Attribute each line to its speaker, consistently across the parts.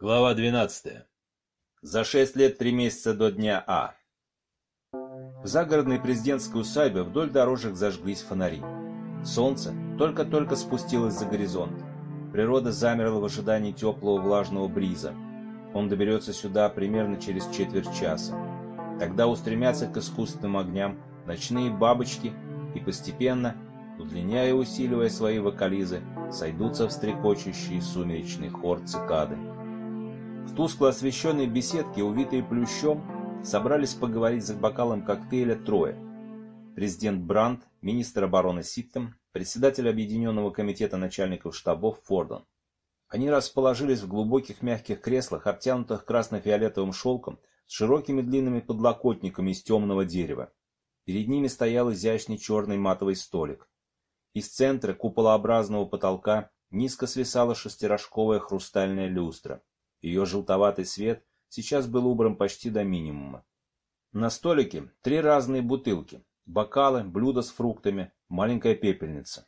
Speaker 1: Глава 12. За шесть лет три месяца до дня А. В загородной президентской усадьбе вдоль дорожек зажглись фонари. Солнце только-только спустилось за горизонт. Природа замерла в ожидании теплого влажного бриза. Он доберется сюда примерно через четверть часа. Тогда устремятся к искусственным огням ночные бабочки и постепенно, удлиняя и усиливая свои вокализы, сойдутся в стрекочущий сумеречный хор цикады. В тускло освещенной беседке, увитой плющом, собрались поговорить за бокалом коктейля трое. Президент Брандт, министр обороны Ситтем, председатель Объединенного комитета начальников штабов Фордон. Они расположились в глубоких мягких креслах, обтянутых красно-фиолетовым шелком, с широкими длинными подлокотниками из темного дерева. Перед ними стоял изящный черный матовый столик. Из центра куполообразного потолка низко свисала шестирожковая хрустальная люстра. Ее желтоватый свет сейчас был убран почти до минимума. На столике три разные бутылки, бокалы, блюда с фруктами, маленькая пепельница.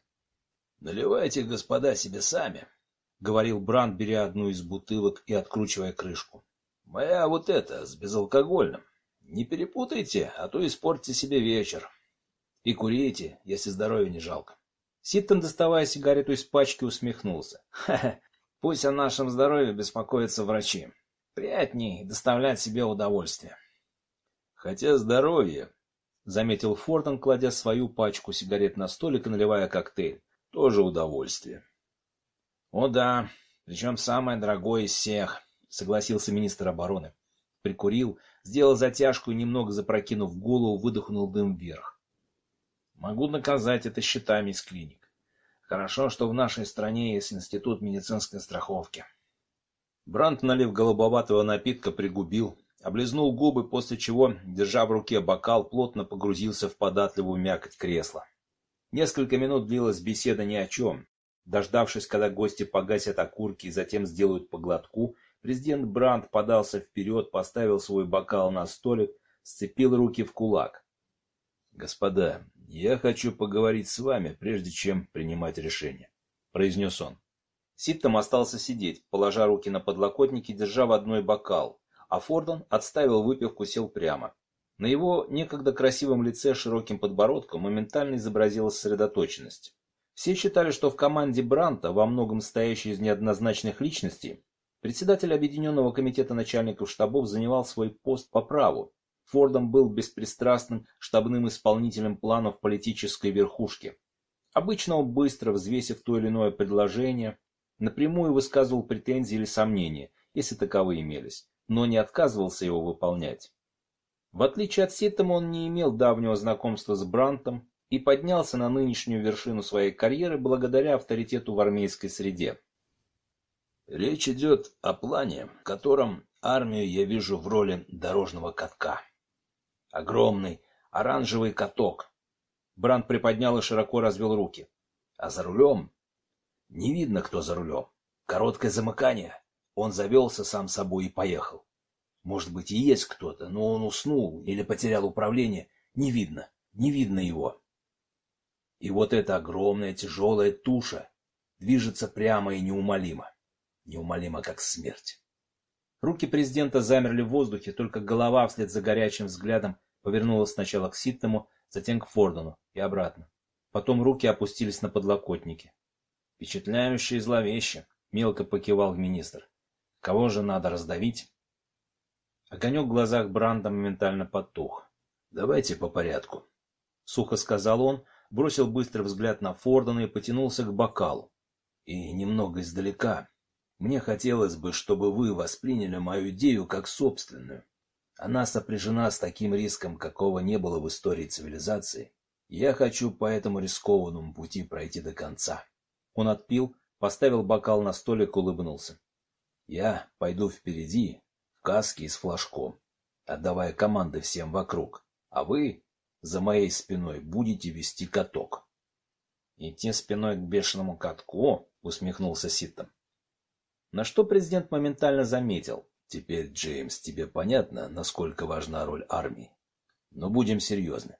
Speaker 2: «Наливайте, господа, себе сами», — говорил Бранд, беря одну из бутылок и откручивая крышку. «Моя вот эта, с безалкогольным. Не перепутайте, а то испортите себе вечер. И курите, если здоровья не жалко».
Speaker 1: Ситтон, доставая сигарету из пачки, усмехнулся. «Ха-ха, Пусть о нашем здоровье беспокоятся врачи. Приятней доставлять себе удовольствие.
Speaker 2: Хотя здоровье, — заметил Фортон, кладя свою пачку сигарет на столик и наливая коктейль, — тоже удовольствие.
Speaker 1: — О да, причем самое дорогое из всех, — согласился министр обороны. Прикурил, сделал затяжку и, немного запрокинув голову, выдохнул дым вверх. — Могу наказать это счетами из клиник. Хорошо, что в нашей стране есть институт медицинской страховки. Брант, налив голубоватого напитка, пригубил, облизнул губы, после чего, держа в руке бокал, плотно погрузился в податливую мякоть кресла. Несколько минут длилась беседа ни о чем. Дождавшись, когда гости погасят окурки и затем сделают поглотку, президент Брандт подался вперед, поставил свой бокал на столик, сцепил руки в кулак.
Speaker 2: «Господа, я хочу поговорить с вами, прежде чем принимать решение», — произнес он.
Speaker 1: Ситтом остался сидеть, положа руки на подлокотники, держа в одной бокал, а Фордон отставил выпивку, сел прямо. На его некогда красивом лице широким подбородком моментально изобразилась сосредоточенность. Все считали, что в команде Бранта, во многом стоящей из неоднозначных личностей, председатель Объединенного комитета начальников штабов занимал свой пост по праву, Фордом был беспристрастным штабным исполнителем планов политической верхушки. Обычно он быстро, взвесив то или иное предложение, напрямую высказывал претензии или сомнения, если таковые имелись, но не отказывался его выполнять. В отличие от Ситтема, он не имел давнего знакомства с Брантом и поднялся на нынешнюю вершину своей карьеры благодаря авторитету в армейской среде.
Speaker 2: Речь идет о плане, в котором армию я вижу в роли дорожного катка. Огромный оранжевый каток. Бранд приподнял и широко развел руки. А за рулем? Не видно, кто за рулем. Короткое замыкание. Он завелся сам собой и поехал. Может быть, и есть кто-то, но он уснул или потерял управление. Не видно, не видно его. И вот эта огромная тяжелая туша движется прямо и неумолимо. Неумолимо, как смерть.
Speaker 1: Руки президента замерли в воздухе, только голова вслед за горячим взглядом повернулась сначала к Ситному, затем к Фордону и обратно. Потом руки опустились на подлокотники. Впечатляюще и зловеще, мелко покивал министр. Кого же надо раздавить? Огонек в глазах Бранда моментально потух.
Speaker 2: «Давайте по порядку», —
Speaker 1: сухо сказал он, бросил быстрый взгляд на Фордона и потянулся к бокалу.
Speaker 2: «И немного издалека мне хотелось бы, чтобы вы восприняли мою идею как собственную. Она сопряжена с таким риском, какого не было в истории цивилизации. Я хочу по этому рискованному пути пройти до конца.
Speaker 1: Он отпил, поставил бокал на столик, улыбнулся.
Speaker 2: Я пойду впереди, в каске и с флажком, отдавая команды всем вокруг, а вы за моей спиной будете вести каток.
Speaker 1: — Идти спиной к бешеному катку? — усмехнулся Ситтом. На что президент моментально заметил.
Speaker 2: Теперь, Джеймс, тебе понятно, насколько важна роль армии. Но будем серьезны.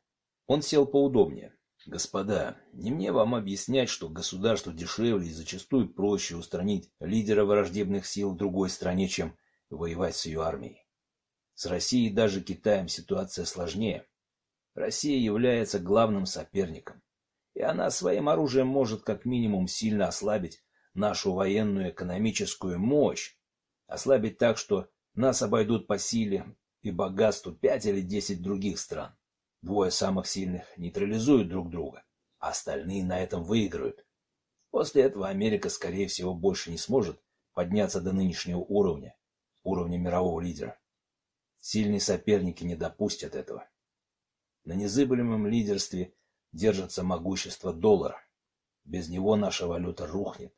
Speaker 1: Он сел поудобнее.
Speaker 2: Господа, не мне вам объяснять, что государству дешевле и зачастую проще устранить лидера враждебных сил в другой стране, чем воевать с ее армией. С Россией и даже Китаем ситуация сложнее. Россия является главным соперником, и она своим оружием может как минимум сильно ослабить нашу военную экономическую мощь, ослабить так, что нас обойдут по силе и богатству пять или десять других стран. Двое самых сильных нейтрализуют друг друга, а остальные на этом выиграют. После этого Америка, скорее всего, больше не сможет подняться до нынешнего уровня, уровня мирового лидера. Сильные соперники не допустят этого. На незыблемом лидерстве держится могущество доллара. Без него наша валюта рухнет,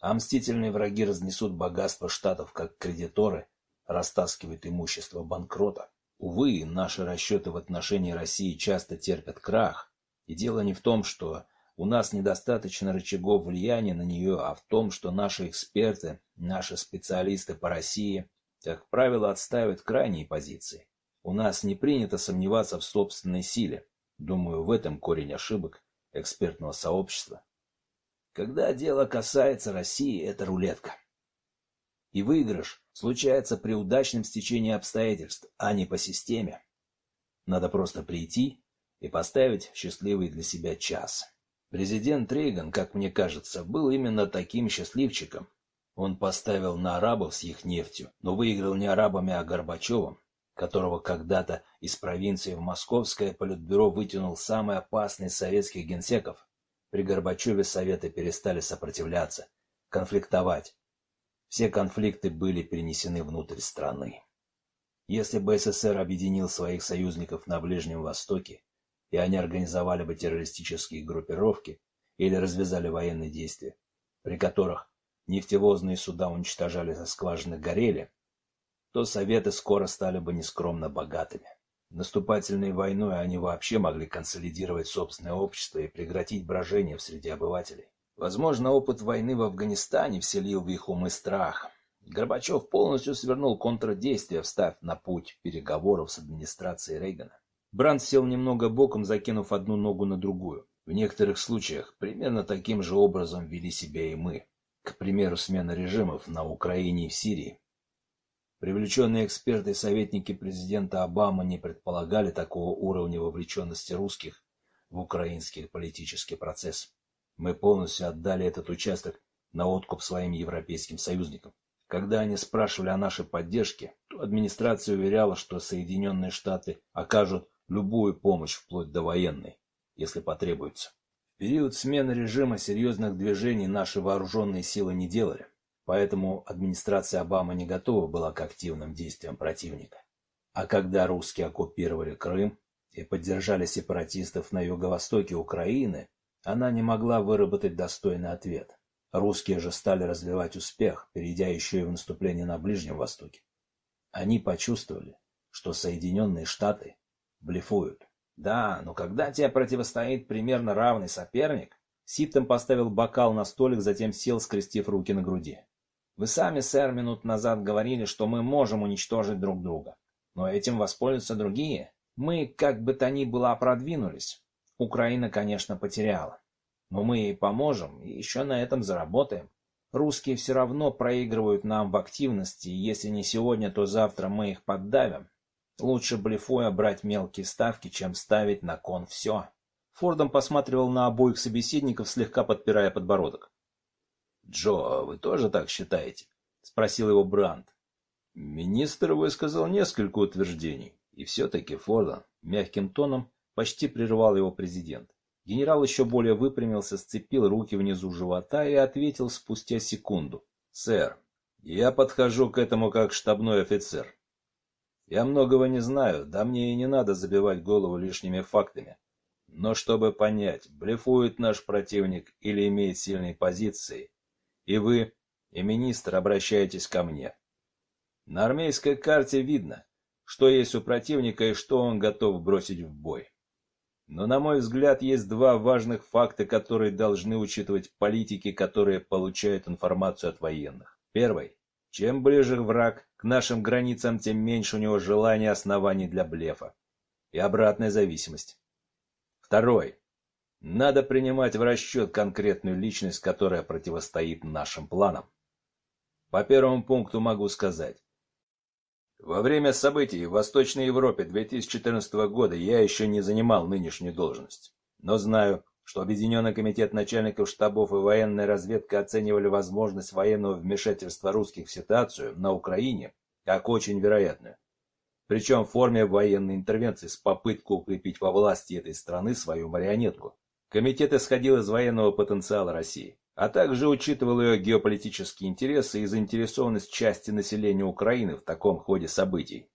Speaker 2: а мстительные враги разнесут богатство штатов, как кредиторы растаскивают имущество банкрота. Увы, наши расчеты в отношении России часто терпят крах. И дело не в том, что у нас недостаточно рычагов влияния на нее, а в том, что наши эксперты, наши специалисты по России, как правило, отстаивают крайние позиции. У нас не принято сомневаться в собственной силе. Думаю, в этом корень ошибок экспертного сообщества. Когда дело касается России, это рулетка. И выигрыш случается при удачном стечении обстоятельств, а не по системе. Надо просто прийти и поставить счастливый для себя час. Президент Рейган, как мне кажется, был именно таким счастливчиком. Он поставил на арабов с их нефтью, но выиграл не арабами, а Горбачевым, которого когда-то из провинции в Московское политбюро вытянул самый опасный из советских генсеков. При Горбачеве Советы перестали сопротивляться, конфликтовать, все конфликты были перенесены внутрь страны. Если бы СССР объединил своих союзников на Ближнем Востоке, и они организовали бы террористические группировки или развязали военные действия, при которых нефтевозные суда уничтожали со скважины горели, то Советы скоро стали бы нескромно богатыми. Наступательной войной они вообще могли консолидировать собственное общество и прекратить брожение в среде обывателей. Возможно, опыт войны в Афганистане вселил в их умы страх. Горбачев полностью свернул контрдействие, встав на путь переговоров с администрацией Рейгана. Бранд сел немного боком, закинув одну ногу на другую. В некоторых случаях примерно таким же образом вели себя и мы. К примеру, смена режимов на Украине и в Сирии. Привлеченные эксперты и советники президента Обамы не предполагали такого уровня вовлеченности русских в украинский политический процесс. Мы полностью отдали этот участок на откуп своим европейским союзникам. Когда они спрашивали о нашей поддержке, то администрация уверяла, что Соединенные Штаты окажут любую помощь, вплоть до военной, если потребуется. В период смены режима серьезных движений наши вооруженные силы не делали, поэтому администрация Обамы не готова была к активным действиям противника. А когда русские оккупировали Крым и поддержали сепаратистов на юго-востоке Украины, она не могла выработать достойный ответ. Русские же стали развивать успех, перейдя еще и в наступление на Ближнем Востоке. Они почувствовали, что Соединенные Штаты блефуют. Да, но когда тебе противостоит примерно равный соперник, Сиптом поставил бокал на столик, затем сел, скрестив руки на груди. Вы сами, сэр, минут назад говорили, что мы можем уничтожить друг друга. Но этим воспользуются другие. Мы, как бы то ни было, продвинулись. Украина, конечно, потеряла. Но мы ей поможем и еще на этом заработаем. Русские все равно проигрывают нам в активности, и если не сегодня, то завтра мы их поддавим. Лучше блефуя брать мелкие ставки, чем ставить на кон все. Фордом посматривал на обоих собеседников, слегка подпирая подбородок. «Джо, вы тоже так считаете?» — спросил его Брандт. Министр высказал несколько утверждений, и все-таки Фордон мягким тоном Почти прервал его президент. Генерал еще более выпрямился, сцепил руки внизу живота и ответил спустя секунду. «Сэр, я подхожу к этому как штабной офицер. Я многого не знаю, да мне и не надо забивать голову лишними фактами. Но чтобы понять, блефует наш противник или имеет сильные позиции, и вы, и министр обращаетесь ко мне. На армейской карте видно, что есть у противника и что он готов бросить в бой. Но, на мой взгляд, есть два важных факта, которые должны учитывать политики, которые получают информацию от военных. Первый. Чем ближе враг к нашим границам, тем меньше у него желания оснований для блефа. И обратная зависимость. Второй. Надо принимать в расчет конкретную личность, которая противостоит нашим планам. По первому пункту могу сказать. Во время событий в Восточной Европе 2014 года я еще не занимал нынешнюю должность, но знаю, что Объединенный комитет начальников штабов и военная разведка оценивали возможность военного вмешательства русских в ситуацию на Украине как очень вероятную. Причем в форме военной интервенции с попыткой укрепить во власти этой страны свою марионетку. Комитет исходил из военного потенциала России, а также учитывал ее геополитические интересы и заинтересованность части населения Украины в таком ходе событий.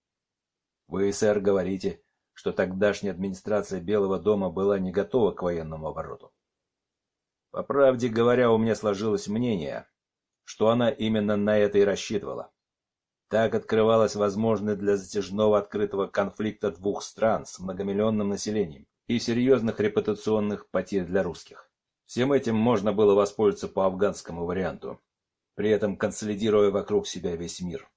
Speaker 2: Вы, сэр, говорите, что тогдашняя администрация Белого дома была не готова к военному обороту. По правде говоря, у меня сложилось мнение, что она именно на это и рассчитывала. Так открывалась возможность для затяжного открытого конфликта двух стран с многомиллионным населением и серьезных репутационных потерь для русских. Всем этим можно было воспользоваться по афганскому варианту, при этом консолидируя вокруг себя весь мир.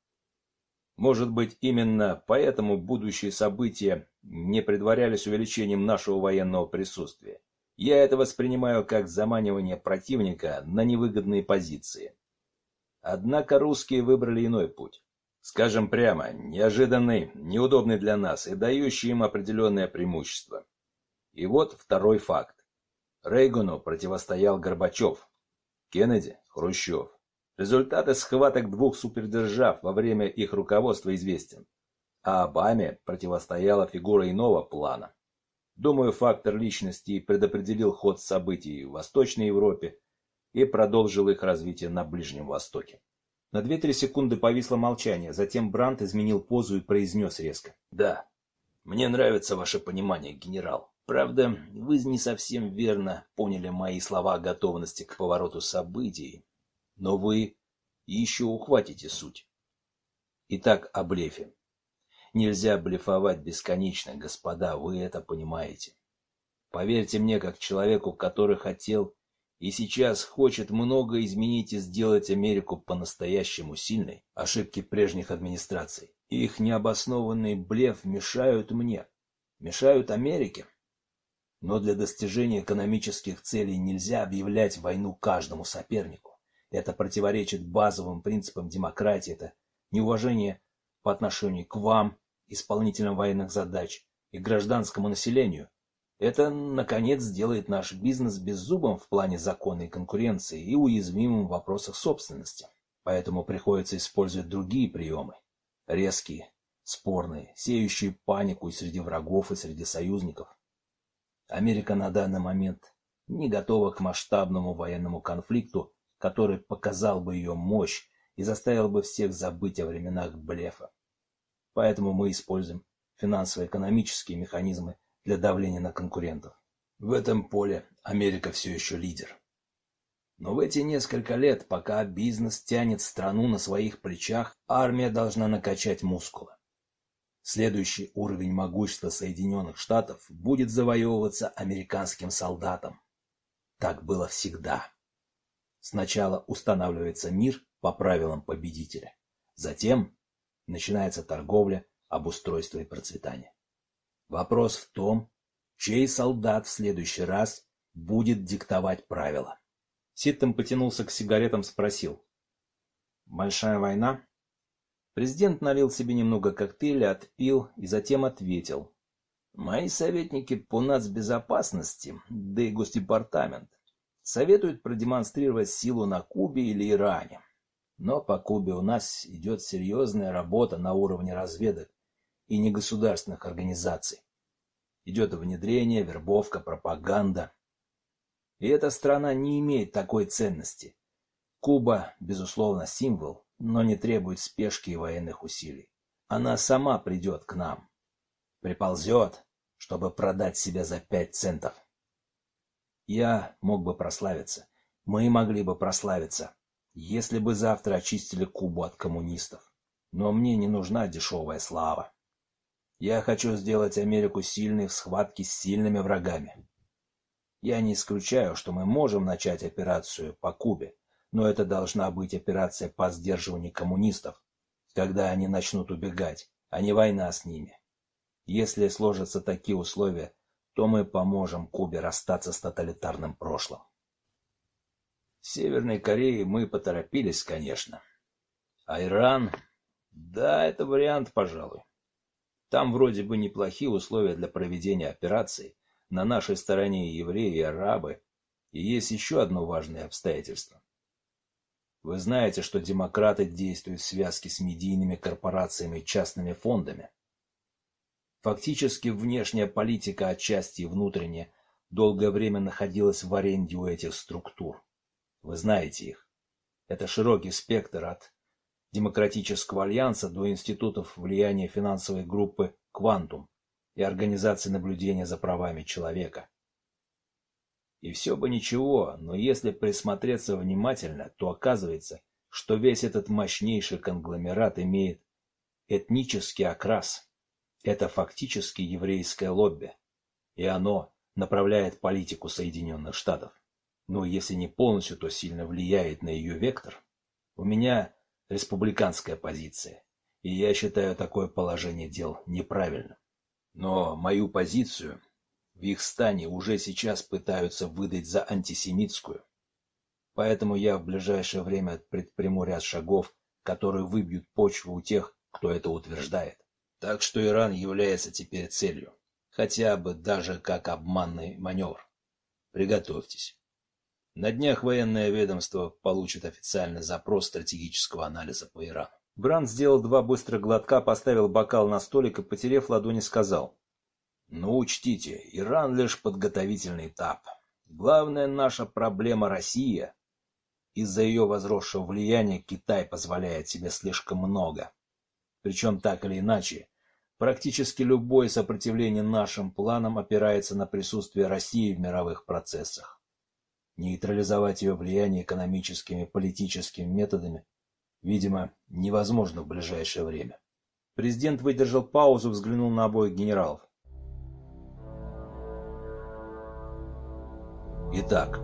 Speaker 2: Может быть, именно поэтому будущие события не предварялись увеличением нашего военного присутствия. Я это воспринимаю как заманивание противника на невыгодные позиции. Однако русские выбрали иной путь. Скажем прямо, неожиданный, неудобный для нас и дающий им определенное преимущество. И вот второй факт. Рейгану противостоял Горбачев, Кеннеди – Хрущев. Результаты схваток двух супердержав во время их руководства известен. А Обаме противостояла фигура иного плана. Думаю, фактор личности предопределил ход событий в Восточной Европе и продолжил их развитие на Ближнем Востоке.
Speaker 1: На две-три секунды повисло молчание, затем Брант изменил позу и произнес резко.
Speaker 2: «Да, мне нравится ваше понимание, генерал. Правда, вы не совсем верно поняли мои слова о готовности к повороту событий, но вы еще ухватите суть. Итак, о блефе. Нельзя блефовать бесконечно, господа, вы это понимаете. Поверьте мне, как человеку, который хотел и сейчас хочет много изменить и сделать Америку по-настоящему сильной, ошибки прежних администраций. Их необоснованный блеф мешают мне, мешают Америке. Но для достижения экономических целей нельзя объявлять войну каждому сопернику. Это противоречит базовым принципам демократии, это неуважение по отношению к вам, исполнителям военных задач, и гражданскому населению. Это, наконец, сделает наш бизнес беззубым в плане законной конкуренции и уязвимым в вопросах собственности. Поэтому приходится использовать другие приемы. Резкие, спорные, сеющие панику и среди врагов, и среди союзников. Америка на данный момент не готова к масштабному военному конфликту который показал бы ее мощь и заставил бы всех забыть о временах блефа. Поэтому мы используем финансово-экономические механизмы для давления на конкурентов. В этом поле Америка все еще лидер. Но в эти несколько лет, пока бизнес тянет страну на своих плечах, армия должна накачать мускулы. Следующий уровень могущества Соединенных Штатов будет завоевываться американским солдатом. Так было всегда. Сначала устанавливается мир по правилам победителя. Затем начинается торговля, обустройство и процветание. Вопрос в том, чей солдат в следующий раз будет диктовать правила.
Speaker 1: Ситтем потянулся к сигаретам, спросил. «Большая война?» Президент налил себе немного коктейля, отпил и затем ответил.
Speaker 2: «Мои советники по нацбезопасности, да и Госдепартамент Советуют продемонстрировать силу на Кубе или Иране. Но по Кубе у нас идет серьезная работа на уровне разведок и негосударственных организаций. Идет внедрение, вербовка, пропаганда. И эта страна не имеет такой ценности. Куба, безусловно, символ, но не требует спешки и военных усилий. Она сама придет к нам. Приползет, чтобы продать себя за пять центов. Я мог бы прославиться. Мы могли бы прославиться, если бы завтра очистили Кубу от коммунистов. Но мне не нужна дешевая слава. Я хочу сделать Америку сильной в схватке с сильными врагами. Я не исключаю, что мы можем начать операцию по Кубе, но это должна быть операция по сдерживанию коммунистов, когда они начнут убегать, а не война с ними. Если сложатся такие условия, то мы поможем Кубе расстаться с тоталитарным прошлым. С Северной Кореей мы поторопились, конечно. А Иран... Да, это вариант, пожалуй. Там вроде бы неплохие условия для проведения операции. На нашей стороне евреи и арабы. И есть еще одно важное обстоятельство. Вы знаете, что демократы действуют в связке с медийными корпорациями и частными фондами. Фактически внешняя политика, отчасти и внутренняя, долгое время находилась в аренде у этих структур. Вы знаете их. Это широкий спектр от Демократического альянса до институтов влияния финансовой группы «Квантум» и Организации наблюдения за правами человека. И все бы ничего, но если присмотреться внимательно, то оказывается, что весь этот мощнейший конгломерат имеет этнический окрас. Это фактически еврейское лобби. И оно направляет политику Соединенных Штатов. Но если не полностью, то сильно влияет на ее вектор. У меня республиканская позиция, и я считаю такое положение дел неправильным. Но мою позицию в их стане уже сейчас пытаются выдать за антисемитскую. Поэтому я в ближайшее время предприму ряд шагов, которые выбьют почву у тех, кто это утверждает. Так что Иран является теперь целью, хотя бы даже как обманный маневр. Приготовьтесь. На днях военное ведомство получит официальный запрос стратегического анализа по Ирану.
Speaker 1: Бранд сделал два быстрых глотка, поставил бокал на столик и, потерев ладони, сказал.
Speaker 2: Ну, учтите, Иран лишь подготовительный этап. Главная наша проблема Россия. Из-за ее возросшего влияния Китай позволяет себе слишком много. Причем так или иначе, практически любое сопротивление нашим планам опирается на присутствие России в мировых процессах. Нейтрализовать ее влияние экономическими и политическими методами, видимо, невозможно в ближайшее время.
Speaker 1: Президент выдержал паузу, взглянул на обоих генералов.
Speaker 2: Итак,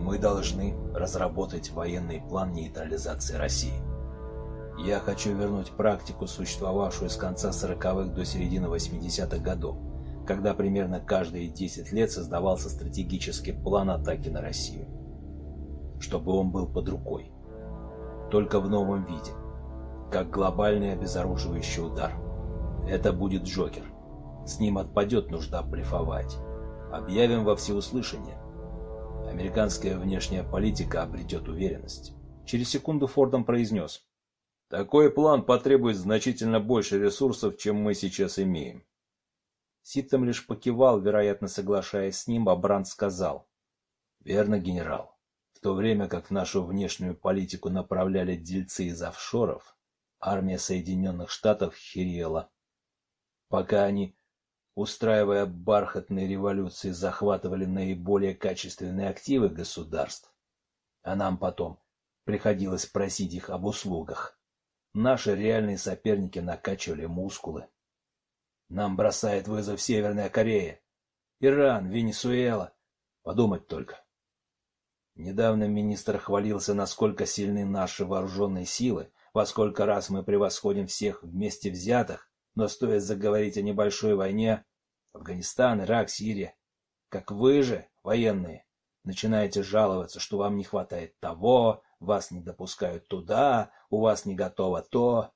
Speaker 2: мы должны разработать военный план нейтрализации России. Я хочу вернуть практику, существовавшую с конца 40-х до середины 80-х годов, когда примерно каждые 10 лет создавался стратегический план атаки на Россию. Чтобы он был под рукой. Только в новом виде. Как глобальный обезоруживающий удар. Это будет Джокер. С ним отпадет нужда блефовать. Объявим во всеуслышание. Американская внешняя политика обретет уверенность.
Speaker 1: Через секунду Фордом произнес. Такой план потребует значительно больше ресурсов, чем мы сейчас имеем. Ситтем лишь покивал, вероятно, соглашаясь с ним, а Бранд сказал.
Speaker 2: Верно, генерал. В то время как в нашу внешнюю политику направляли дельцы из офшоров, армия Соединенных Штатов херела. Пока они устраивая бархатные революции, захватывали наиболее качественные активы государств. А нам потом приходилось просить их об услугах. Наши реальные соперники накачивали мускулы. Нам бросает вызов Северная Корея, Иран, Венесуэла. Подумать только. Недавно министр хвалился, насколько сильны наши вооруженные силы, во сколько раз мы превосходим всех вместе взятых, но стоит заговорить о небольшой войне, Афганистан, Ирак, Сирия. Как вы же, военные, начинаете жаловаться, что вам не хватает того, вас не допускают туда, у вас не готово то.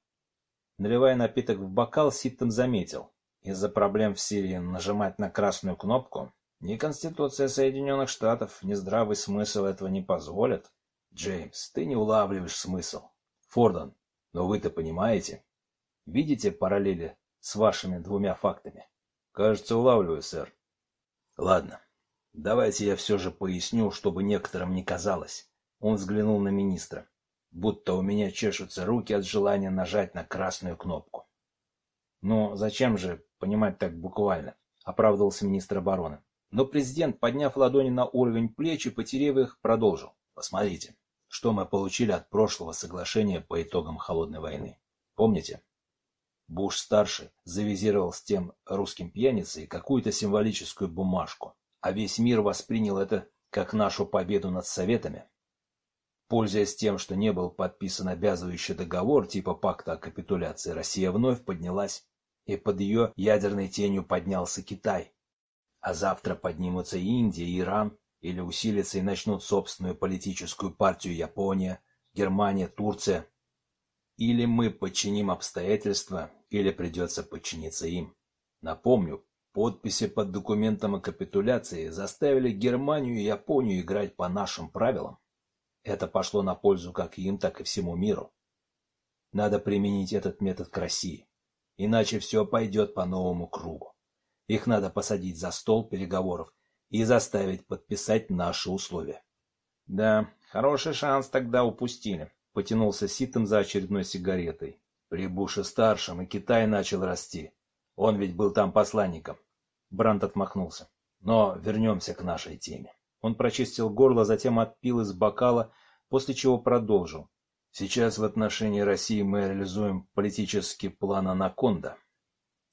Speaker 1: Наливая напиток в бокал, Ситтом заметил. Из-за проблем в Сирии нажимать на красную кнопку ни Конституция Соединенных Штатов, ни здравый смысл этого не позволят.
Speaker 2: Джеймс, ты не улавливаешь смысл. Фордон, но вы-то понимаете. Видите параллели с вашими двумя фактами?
Speaker 1: Кажется, улавливаю, сэр.
Speaker 2: Ладно, давайте я все же поясню, чтобы некоторым не казалось. Он взглянул на министра, будто у меня чешутся руки от желания нажать на красную кнопку.
Speaker 1: Ну, зачем же понимать так буквально? Оправдывался министр обороны. Но президент, подняв ладони на уровень плеч и потерев их, продолжил.
Speaker 2: Посмотрите, что мы получили от прошлого соглашения по итогам Холодной войны. Помните? Буш-старший завизировал с тем русским пьяницей какую-то символическую бумажку, а весь мир воспринял это как нашу победу над Советами. Пользуясь тем, что не был подписан обязывающий договор типа пакта о капитуляции, Россия вновь поднялась, и под ее ядерной тенью поднялся Китай. А завтра поднимутся Индия, Иран, или усилятся и начнут собственную политическую партию Япония, Германия, Турция. Или мы подчиним обстоятельства, или придется подчиниться им. Напомню, подписи под документом о капитуляции заставили Германию и Японию играть по нашим правилам. Это пошло на пользу как им, так и всему миру. Надо применить этот метод к России, иначе все пойдет по новому кругу. Их надо посадить за стол переговоров и заставить подписать наши условия.
Speaker 1: Да, хороший шанс тогда упустили. Потянулся Ситом за очередной сигаретой.
Speaker 2: При Буше-старшем и Китай начал расти. Он ведь был там посланником.
Speaker 1: Брант отмахнулся.
Speaker 2: Но вернемся к нашей теме.
Speaker 1: Он прочистил горло, затем отпил из бокала, после чего продолжил.
Speaker 2: Сейчас в отношении России мы реализуем политический план «Анаконда».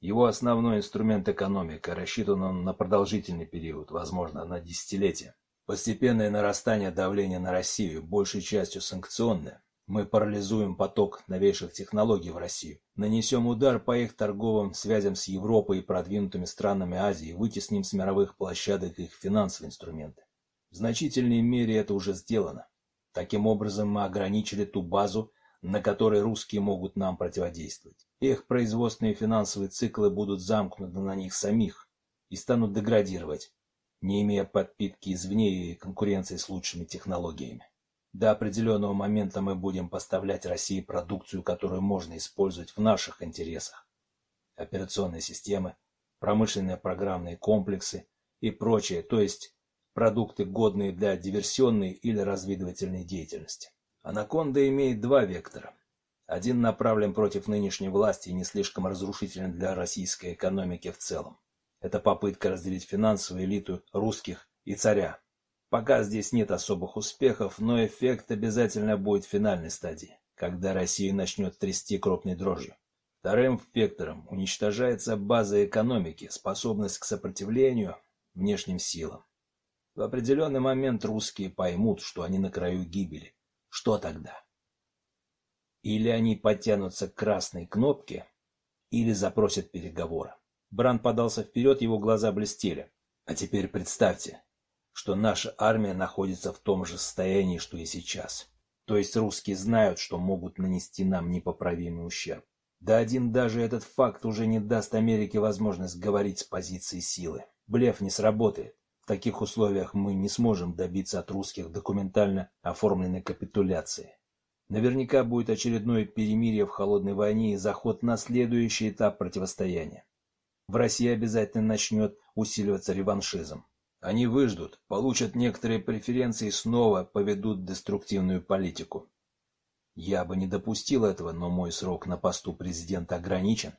Speaker 2: Его основной инструмент экономика, рассчитан он на продолжительный период, возможно, на десятилетия. Постепенное нарастание давления на Россию, большей частью санкционное. Мы парализуем поток новейших технологий в Россию, нанесем удар по их торговым связям с Европой и продвинутыми странами Азии, вытесним с мировых площадок их финансовые инструменты. В значительной мере это уже сделано. Таким образом мы ограничили ту базу, на которой русские могут нам противодействовать. Их производственные и финансовые циклы будут замкнуты на них самих и станут деградировать, не имея подпитки извне и конкуренции с лучшими технологиями. До определенного момента мы будем поставлять России продукцию, которую можно использовать в наших интересах. Операционные системы, промышленные программные комплексы и прочее, то есть продукты, годные для диверсионной или разведывательной деятельности. Анаконда имеет два вектора. Один направлен против нынешней власти и не слишком разрушителен для российской экономики в целом. Это попытка разделить финансовую элиту русских и царя. Пока здесь нет особых успехов, но эффект обязательно будет в финальной стадии, когда Россия начнет трясти крупной дрожью. Вторым вектором уничтожается база экономики, способность к сопротивлению внешним силам. В определенный момент русские поймут, что они на краю гибели, что тогда? Или они потянутся к красной кнопке, или запросят переговоры.
Speaker 1: Бран подался вперед, его глаза блестели.
Speaker 2: А теперь представьте, что наша армия находится в том же состоянии, что и сейчас. То есть русские знают, что могут нанести нам непоправимый ущерб. Да один даже этот факт уже не даст Америке возможность говорить с позиции силы. Блеф не сработает таких условиях мы не сможем добиться от русских документально оформленной капитуляции. Наверняка будет очередное перемирие в холодной войне и заход на следующий этап противостояния. В России обязательно начнет усиливаться реваншизм. Они выждут, получат некоторые преференции и снова поведут деструктивную политику. Я бы не допустил этого, но мой срок на посту президента ограничен.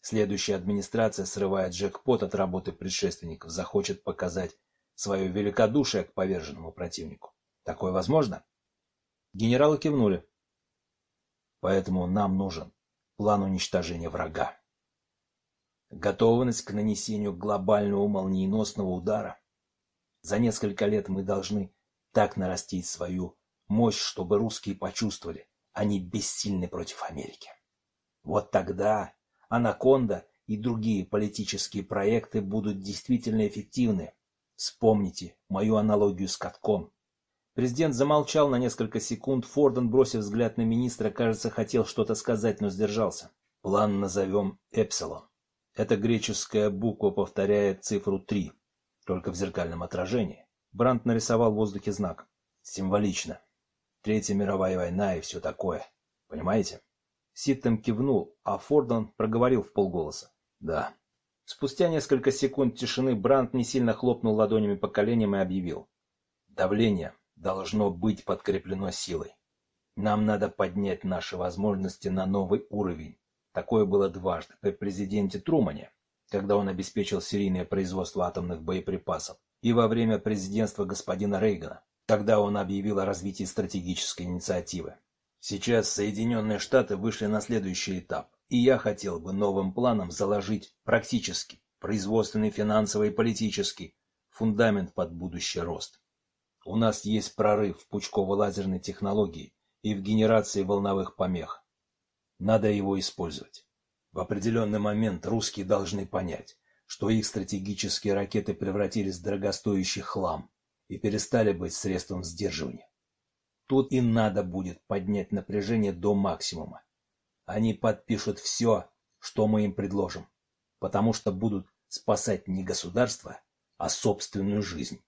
Speaker 2: Следующая администрация срывает джекпот от работы предшественников, захочет показать свое великодушие к поверженному противнику. Такое возможно?
Speaker 1: Генералы кивнули.
Speaker 2: Поэтому нам нужен план уничтожения врага. Готовность к нанесению глобального молниеносного удара. За несколько лет мы должны так нарастить свою мощь, чтобы русские почувствовали, они бессильны против Америки. Вот тогда Анаконда и другие политические проекты будут действительно эффективны. Вспомните мою аналогию с катком.
Speaker 1: Президент замолчал на несколько секунд. Форден, бросив взгляд на министра, кажется, хотел что-то сказать, но сдержался.
Speaker 2: План назовем Эпсилон. Эта греческая буква повторяет цифру 3, только в зеркальном отражении.
Speaker 1: Брандт нарисовал в воздухе знак.
Speaker 2: Символично. Третья мировая война и все такое. Понимаете?
Speaker 1: Ситтем кивнул, а Фордон проговорил в полголоса.
Speaker 2: «Да».
Speaker 1: Спустя несколько секунд тишины Брандт не сильно хлопнул ладонями по коленям и объявил.
Speaker 2: «Давление должно быть подкреплено силой. Нам надо поднять наши возможности на новый уровень. Такое было дважды при президенте Трумане, когда он обеспечил серийное производство атомных боеприпасов, и во время президентства господина Рейгана, когда он объявил о развитии стратегической инициативы. Сейчас Соединенные Штаты вышли на следующий этап, и я хотел бы новым планом заложить практически, производственный, финансовый и политический фундамент под будущий рост. У нас есть прорыв в пучково-лазерной технологии и в генерации волновых помех. Надо его использовать. В определенный момент русские должны понять, что их стратегические ракеты превратились в дорогостоящий хлам и перестали быть средством сдерживания. Тут и надо будет поднять напряжение до максимума. Они подпишут все, что мы им предложим, потому что будут спасать не государство, а собственную жизнь.